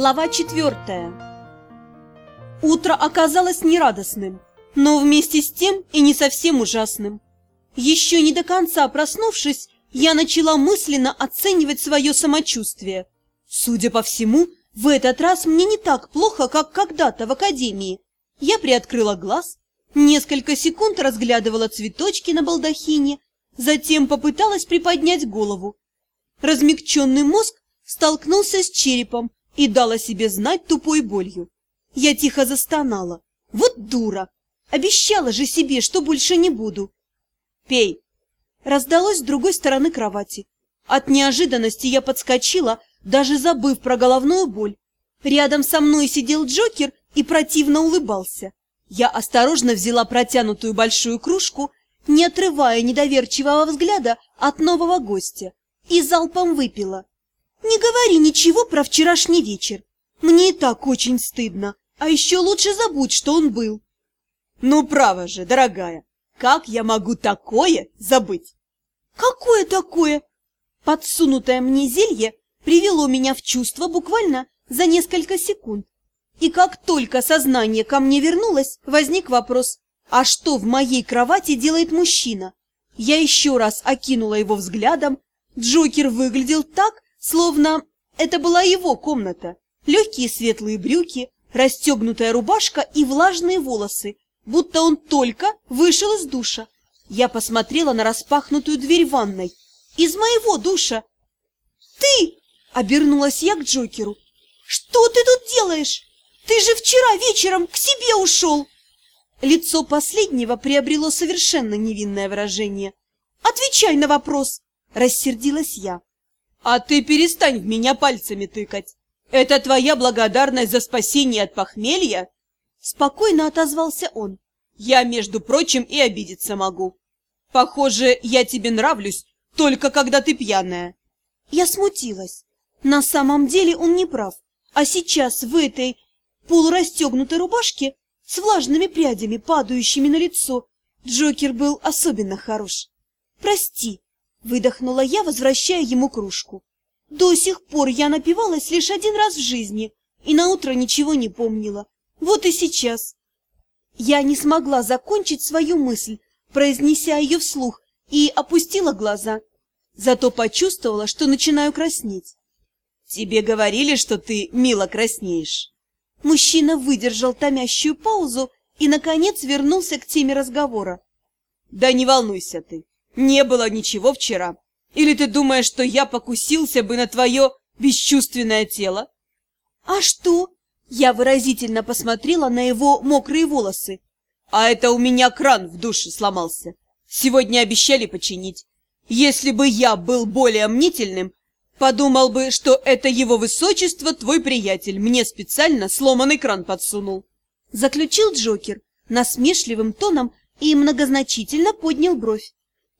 Глава четвертая Утро оказалось нерадостным, но вместе с тем и не совсем ужасным. Еще не до конца проснувшись, я начала мысленно оценивать свое самочувствие. Судя по всему, в этот раз мне не так плохо, как когда-то в академии. Я приоткрыла глаз, несколько секунд разглядывала цветочки на балдахине, затем попыталась приподнять голову. Размягченный мозг столкнулся с черепом, и дала себе знать тупой болью. Я тихо застонала. Вот дура! Обещала же себе, что больше не буду. Пей! Раздалось с другой стороны кровати. От неожиданности я подскочила, даже забыв про головную боль. Рядом со мной сидел Джокер и противно улыбался. Я осторожно взяла протянутую большую кружку, не отрывая недоверчивого взгляда от нового гостя, и залпом выпила. Не говори ничего про вчерашний вечер. Мне и так очень стыдно. А еще лучше забудь, что он был. Ну, право же, дорогая, как я могу такое забыть? Какое такое? Подсунутое мне зелье привело меня в чувство буквально за несколько секунд. И как только сознание ко мне вернулось, возник вопрос, а что в моей кровати делает мужчина? Я еще раз окинула его взглядом. Джокер выглядел так, Словно это была его комната. Легкие светлые брюки, расстегнутая рубашка и влажные волосы, будто он только вышел из душа. Я посмотрела на распахнутую дверь ванной. Из моего душа. «Ты!» — обернулась я к Джокеру. «Что ты тут делаешь? Ты же вчера вечером к себе ушел!» Лицо последнего приобрело совершенно невинное выражение. «Отвечай на вопрос!» — рассердилась я. А ты перестань в меня пальцами тыкать. Это твоя благодарность за спасение от похмелья? Спокойно отозвался он. Я, между прочим, и обидеться могу. Похоже, я тебе нравлюсь, только когда ты пьяная. Я смутилась. На самом деле он не прав. А сейчас в этой полурастегнутой рубашке с влажными прядями, падающими на лицо, Джокер был особенно хорош. Прости, Выдохнула я, возвращая ему кружку. До сих пор я напивалась лишь один раз в жизни и на утро ничего не помнила. Вот и сейчас. Я не смогла закончить свою мысль, произнеся ее вслух, и опустила глаза. Зато почувствовала, что начинаю краснеть. «Тебе говорили, что ты мило краснеешь?» Мужчина выдержал томящую паузу и, наконец, вернулся к теме разговора. «Да не волнуйся ты. Не было ничего вчера. Или ты думаешь, что я покусился бы на твое бесчувственное тело? А что? Я выразительно посмотрела на его мокрые волосы. А это у меня кран в душе сломался. Сегодня обещали починить. Если бы я был более мнительным, подумал бы, что это его высочество, твой приятель, мне специально сломанный кран подсунул. Заключил Джокер насмешливым тоном и многозначительно поднял бровь.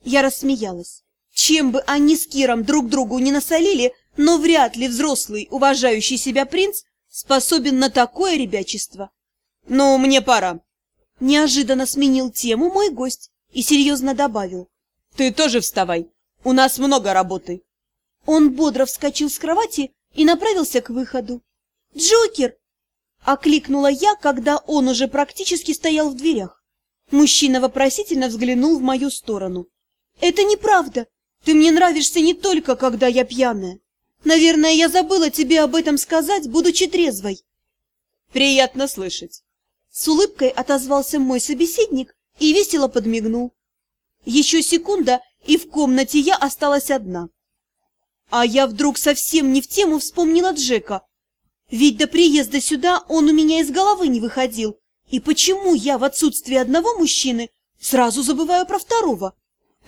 Я рассмеялась. Чем бы они с Киром друг другу не насолили, но вряд ли взрослый, уважающий себя принц способен на такое ребячество. «Ну, мне пора!» Неожиданно сменил тему мой гость и серьезно добавил. «Ты тоже вставай, у нас много работы!» Он бодро вскочил с кровати и направился к выходу. «Джокер!» — окликнула я, когда он уже практически стоял в дверях. Мужчина вопросительно взглянул в мою сторону. «Это неправда. Ты мне нравишься не только, когда я пьяная. Наверное, я забыла тебе об этом сказать, будучи трезвой». «Приятно слышать». С улыбкой отозвался мой собеседник и весело подмигнул. Еще секунда, и в комнате я осталась одна. А я вдруг совсем не в тему вспомнила Джека. Ведь до приезда сюда он у меня из головы не выходил. И почему я в отсутствие одного мужчины сразу забываю про второго?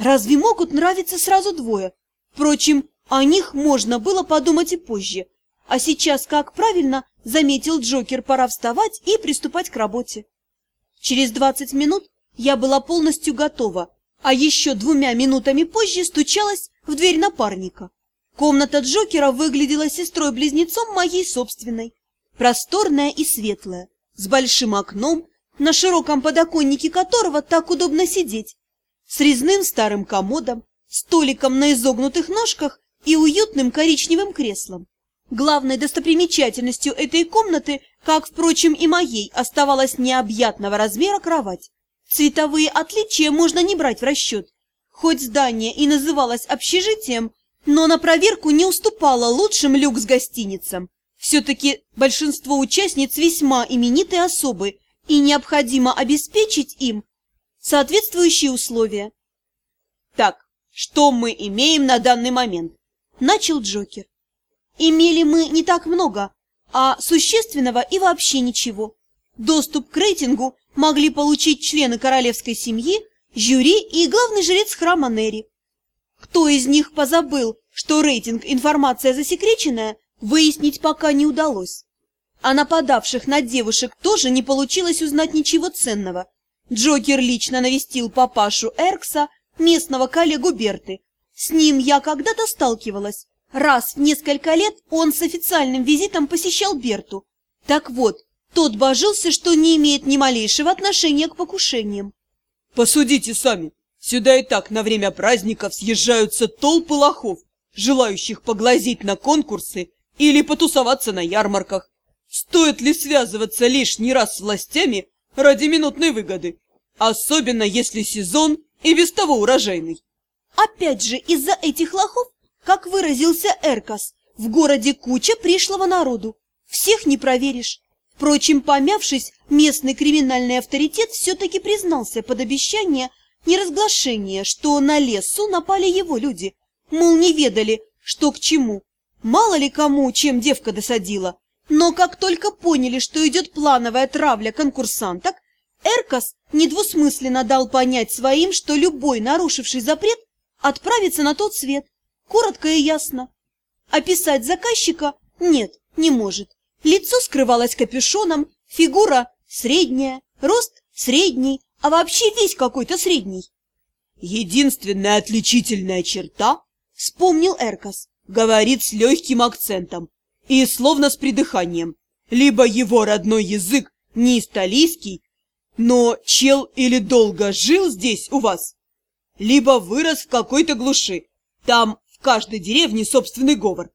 Разве могут нравиться сразу двое? Впрочем, о них можно было подумать и позже. А сейчас, как правильно заметил Джокер, пора вставать и приступать к работе. Через двадцать минут я была полностью готова, а еще двумя минутами позже стучалась в дверь напарника. Комната Джокера выглядела сестрой-близнецом моей собственной. Просторная и светлая, с большим окном, на широком подоконнике которого так удобно сидеть, с резным старым комодом, столиком на изогнутых ножках и уютным коричневым креслом. Главной достопримечательностью этой комнаты, как, впрочем, и моей, оставалась необъятного размера кровать. Цветовые отличия можно не брать в расчет. Хоть здание и называлось общежитием, но на проверку не уступало лучшим люкс-гостиницам. Все-таки большинство участниц весьма именитые особы, и необходимо обеспечить им соответствующие условия. Так, что мы имеем на данный момент? Начал Джокер. Имели мы не так много, а существенного и вообще ничего. Доступ к рейтингу могли получить члены королевской семьи, жюри и главный жрец храма Нери. Кто из них позабыл, что рейтинг информация засекреченная, выяснить пока не удалось. О нападавших на девушек тоже не получилось узнать ничего ценного. Джокер лично навестил папашу Эркса, местного коллегу Берты. С ним я когда-то сталкивалась. Раз в несколько лет он с официальным визитом посещал Берту. Так вот, тот божился, что не имеет ни малейшего отношения к покушениям. Посудите сами. Сюда и так на время праздников съезжаются толпы лохов, желающих поглазеть на конкурсы или потусоваться на ярмарках. Стоит ли связываться лишний раз с властями ради минутной выгоды? Особенно если сезон и без того урожайный. Опять же, из-за этих лохов, как выразился Эркас, в городе куча пришлого народу. Всех не проверишь. Впрочем, помявшись, местный криминальный авторитет все-таки признался под обещание неразглашения, что на лесу напали его люди. Мол, не ведали, что к чему. Мало ли кому, чем девка досадила. Но как только поняли, что идет плановая травля конкурсанток, Эркас недвусмысленно дал понять своим, что любой, нарушивший запрет, отправится на тот свет. Коротко и ясно. Описать заказчика нет, не может. Лицо скрывалось капюшоном, фигура средняя, рост средний, а вообще весь какой-то средний. Единственная отличительная черта, вспомнил Эркас, говорит с легким акцентом и словно с придыханием. Либо его родной язык не исталийский, но чел или долго жил здесь у вас, либо вырос в какой-то глуши. Там в каждой деревне собственный говор.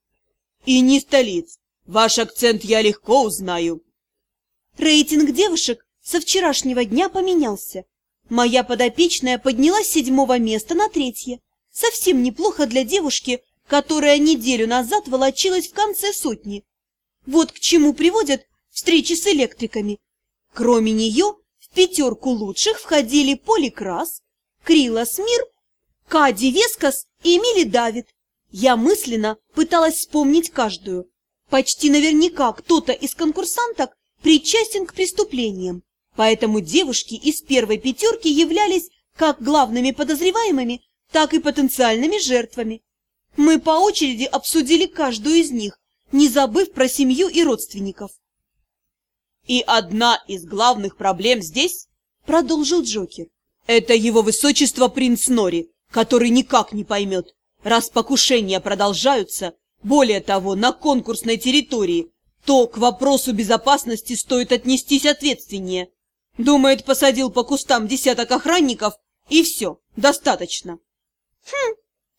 И не столиц. Ваш акцент я легко узнаю. Рейтинг девушек со вчерашнего дня поменялся. Моя подопечная поднялась с седьмого места на третье. Совсем неплохо для девушки, которая неделю назад волочилась в конце сотни. Вот к чему приводят встречи с электриками. Кроме нее, в пятерку лучших входили Поликрас, Крилос Мир, Кади Вескас и Эмили Давид. Я мысленно пыталась вспомнить каждую. Почти наверняка кто-то из конкурсанток причастен к преступлениям, поэтому девушки из первой пятерки являлись как главными подозреваемыми, так и потенциальными жертвами. Мы по очереди обсудили каждую из них, не забыв про семью и родственников. «И одна из главных проблем здесь, — продолжил Джокер, — это его высочество принц Нори, который никак не поймет, раз покушения продолжаются, более того, на конкурсной территории, то к вопросу безопасности стоит отнестись ответственнее. Думает, посадил по кустам десяток охранников, и все, достаточно. Хм,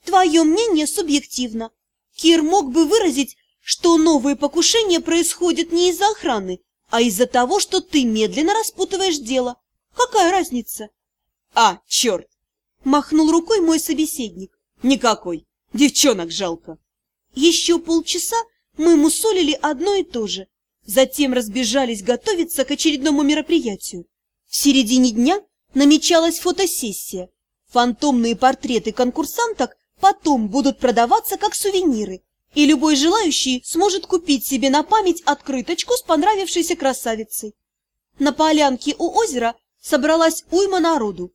Твое мнение субъективно. Кир мог бы выразить, что новые покушения происходят не из-за охраны, а из-за того, что ты медленно распутываешь дело. Какая разница? А, черт! Махнул рукой мой собеседник. Никакой. Девчонок жалко. Еще полчаса мы мусолили одно и то же. Затем разбежались готовиться к очередному мероприятию. В середине дня намечалась фотосессия. Фантомные портреты конкурсанток потом будут продаваться как сувениры, и любой желающий сможет купить себе на память открыточку с понравившейся красавицей. На полянке у озера собралась уйма народу.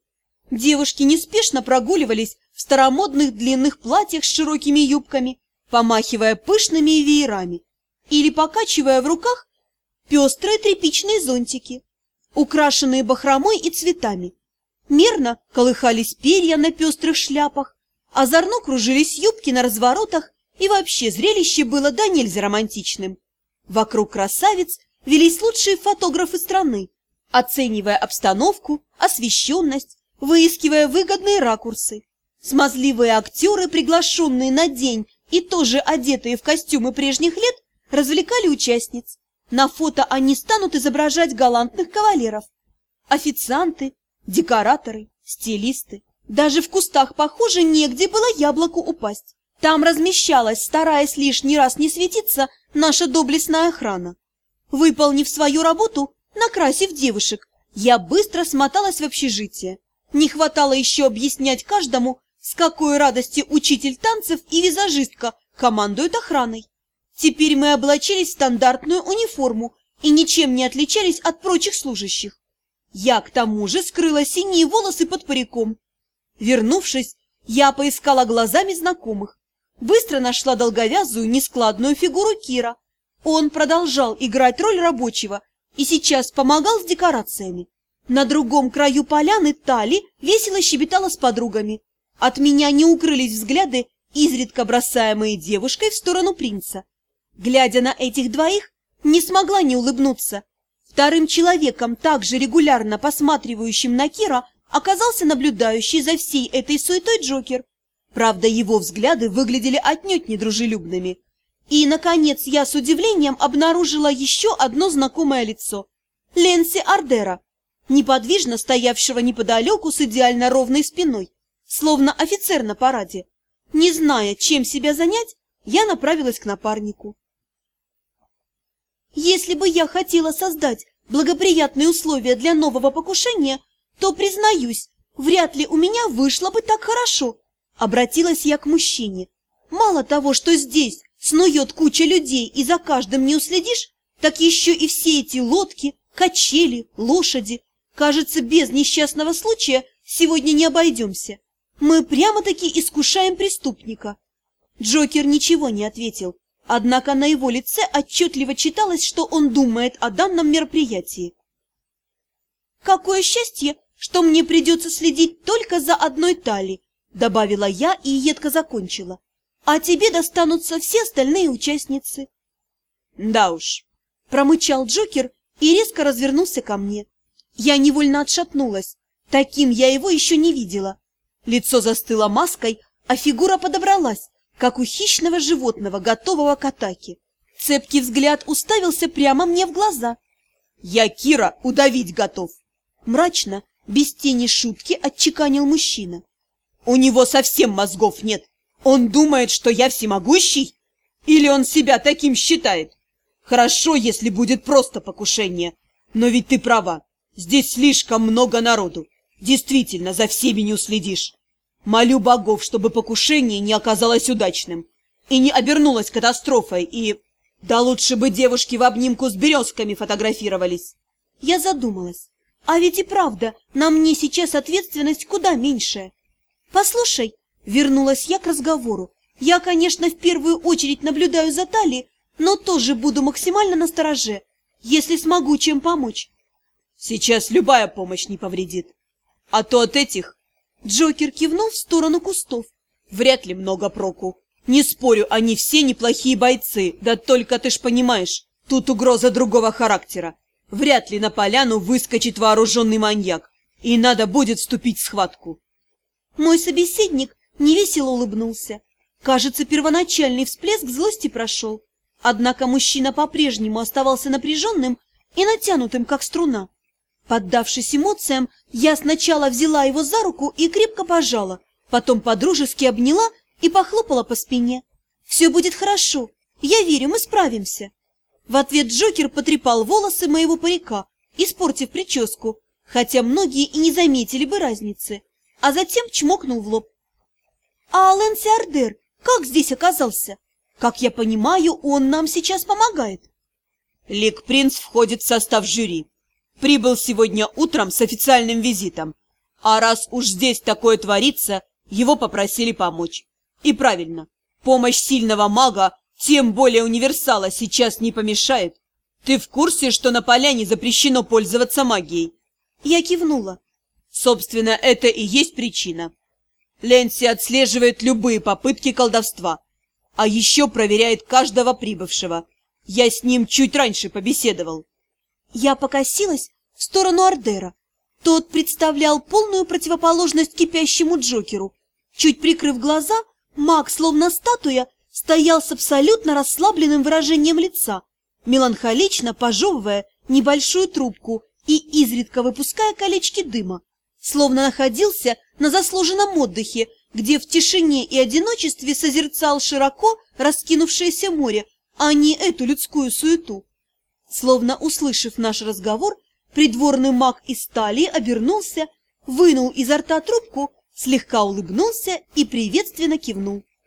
Девушки неспешно прогуливались в старомодных длинных платьях с широкими юбками, помахивая пышными веерами или покачивая в руках пестрые тряпичные зонтики, украшенные бахромой и цветами. Мерно колыхались перья на пестрых шляпах, Озорно кружились юбки на разворотах, и вообще зрелище было да нельзя романтичным. Вокруг красавиц велись лучшие фотографы страны, оценивая обстановку, освещенность, выискивая выгодные ракурсы. Смазливые актеры, приглашенные на день и тоже одетые в костюмы прежних лет, развлекали участниц. На фото они станут изображать галантных кавалеров. Официанты, декораторы, стилисты. Даже в кустах, похоже, негде было яблоку упасть. Там размещалась, стараясь лишний раз не светиться, наша доблестная охрана. Выполнив свою работу, накрасив девушек, я быстро смоталась в общежитие. Не хватало еще объяснять каждому, с какой радости учитель танцев и визажистка командуют охраной. Теперь мы облачились в стандартную униформу и ничем не отличались от прочих служащих. Я, к тому же, скрыла синие волосы под париком. Вернувшись, я поискала глазами знакомых. Быстро нашла долговязую, нескладную фигуру Кира. Он продолжал играть роль рабочего и сейчас помогал с декорациями. На другом краю поляны Тали весело щебетала с подругами. От меня не укрылись взгляды, изредка бросаемые девушкой в сторону принца. Глядя на этих двоих, не смогла не улыбнуться. Вторым человеком, также регулярно посматривающим на Кира, оказался наблюдающий за всей этой суетой Джокер. Правда, его взгляды выглядели отнюдь недружелюбными. И, наконец, я с удивлением обнаружила еще одно знакомое лицо. Ленси Ардера, неподвижно стоявшего неподалеку с идеально ровной спиной, словно офицер на параде. Не зная, чем себя занять, я направилась к напарнику. Если бы я хотела создать благоприятные условия для нового покушения, то, признаюсь, вряд ли у меня вышло бы так хорошо. Обратилась я к мужчине. Мало того, что здесь снует куча людей и за каждым не уследишь, так еще и все эти лодки, качели, лошади. Кажется, без несчастного случая сегодня не обойдемся. Мы прямо-таки искушаем преступника. Джокер ничего не ответил, однако на его лице отчетливо читалось, что он думает о данном мероприятии. «Какое счастье, что мне придется следить только за одной Тали», добавила я и едко закончила. «А тебе достанутся все остальные участницы». «Да уж», промычал Джокер и резко развернулся ко мне. Я невольно отшатнулась. Таким я его еще не видела. Лицо застыло маской, а фигура подобралась, как у хищного животного, готового к атаке. Цепкий взгляд уставился прямо мне в глаза. «Я Кира удавить готов!» Мрачно, без тени шутки, отчеканил мужчина. «У него совсем мозгов нет! Он думает, что я всемогущий? Или он себя таким считает? Хорошо, если будет просто покушение, но ведь ты права, здесь слишком много народу. Действительно, за всеми не уследишь. Молю богов, чтобы покушение не оказалось удачным и не обернулось катастрофой, и... Да лучше бы девушки в обнимку с березками фотографировались. Я задумалась. А ведь и правда, на мне сейчас ответственность куда меньшая. Послушай, вернулась я к разговору. Я, конечно, в первую очередь наблюдаю за Тали, но тоже буду максимально настороже, если смогу чем помочь. Сейчас любая помощь не повредит. А то от этих Джокер кивнул в сторону кустов. Вряд ли много проку. Не спорю, они все неплохие бойцы, да только ты ж понимаешь, тут угроза другого характера. Вряд ли на поляну выскочит вооруженный маньяк, и надо будет вступить в схватку. Мой собеседник невесело улыбнулся. Кажется, первоначальный всплеск злости прошел. Однако мужчина по-прежнему оставался напряженным и натянутым, как струна. Поддавшись эмоциям, я сначала взяла его за руку и крепко пожала, потом подружески обняла и похлопала по спине. «Все будет хорошо. Я верю, мы справимся». В ответ Джокер потрепал волосы моего парика, испортив прическу, хотя многие и не заметили бы разницы, а затем чмокнул в лоб. «А Лэнси Ардер как здесь оказался? Как я понимаю, он нам сейчас помогает». Лик Принц входит в состав жюри. Прибыл сегодня утром с официальным визитом. А раз уж здесь такое творится, его попросили помочь. И правильно, помощь сильного мага, тем более универсала, сейчас не помешает. Ты в курсе, что на поляне запрещено пользоваться магией? Я кивнула. Собственно, это и есть причина. Ленси отслеживает любые попытки колдовства, а еще проверяет каждого прибывшего. Я с ним чуть раньше побеседовал. Я покосилась в сторону Ардера. Тот представлял полную противоположность кипящему Джокеру. Чуть прикрыв глаза, маг, словно статуя, стоял с абсолютно расслабленным выражением лица, меланхолично пожевывая небольшую трубку и изредка выпуская колечки дыма, словно находился на заслуженном отдыхе, где в тишине и одиночестве созерцал широко раскинувшееся море, а не эту людскую суету. Словно услышав наш разговор, придворный маг из стали обернулся, вынул изо рта трубку, слегка улыбнулся и приветственно кивнул.